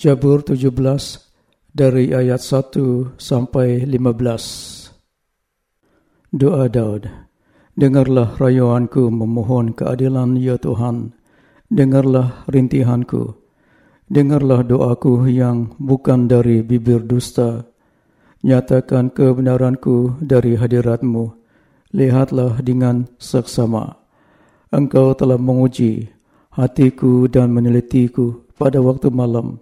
Jabur 17 dari ayat 1 sampai 15. Doa Daud. Dengarlah rayuanku memohon keadilan ya Tuhan. Dengarlah rintihanku. Dengarlah doaku yang bukan dari bibir dusta. Nyatakan kebenaranku dari hadiratmu. Lihatlah dengan seksama. Engkau telah menguji hatiku dan menelitiku pada waktu malam.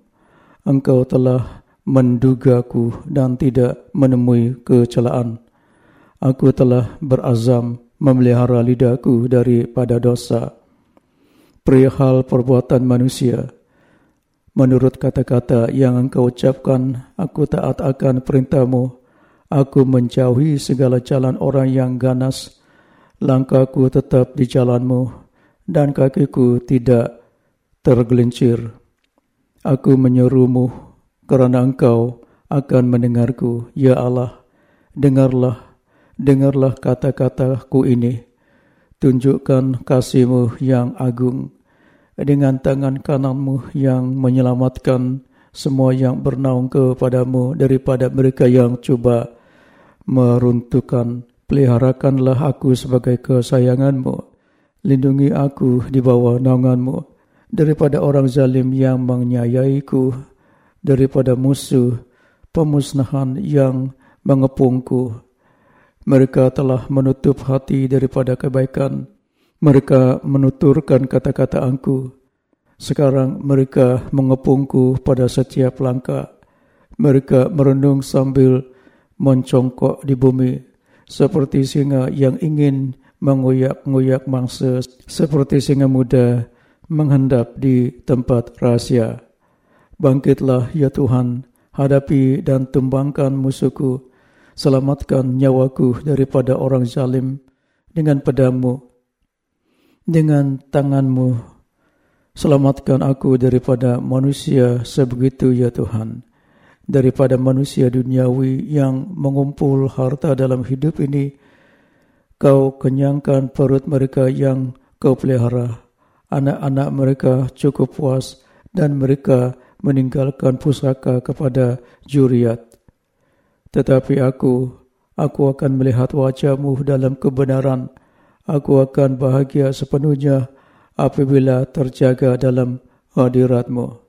Engkau telah mendugaku dan tidak menemui kecelaan. Aku telah berazam memelihara lidahku daripada dosa. Perihal perbuatan manusia, Menurut kata-kata yang engkau ucapkan, aku taat akan perintahmu. Aku menjauhi segala jalan orang yang ganas. Langkahku tetap di jalanmu dan kakiku tidak tergelincir. Aku menyerumu kerana engkau akan mendengarku. Ya Allah, dengarlah, dengarlah kata-kataku ini. Tunjukkan kasihmu yang agung dengan tangan kananmu yang menyelamatkan semua yang bernaung kepadamu daripada mereka yang cuba meruntuhkan. Peliharakanlah aku sebagai kesayanganmu. Lindungi aku di bawah naunganmu daripada orang zalim yang menyayaiku, daripada musuh pemusnahan yang mengepungku. Mereka telah menutup hati daripada kebaikan mereka menuturkan kata-kata angku. Sekarang mereka mengepungku pada setiap langkah. Mereka merenung sambil mencongkok di bumi. Seperti singa yang ingin menguyak-nguyak mangsa. Seperti singa muda menghendap di tempat rahasia. Bangkitlah ya Tuhan, hadapi dan tumbangkan musuhku. Selamatkan nyawaku daripada orang zalim dengan pedamu dengan tanganmu selamatkan aku daripada manusia sebegitu ya Tuhan daripada manusia duniawi yang mengumpul harta dalam hidup ini kau kenyangkan perut mereka yang kau pelihara anak-anak mereka cukup puas dan mereka meninggalkan pusaka kepada juriat tetapi aku aku akan melihat wajahmu dalam kebenaran aku akan bahagia sepenuhnya apabila terjaga dalam hadiratmu.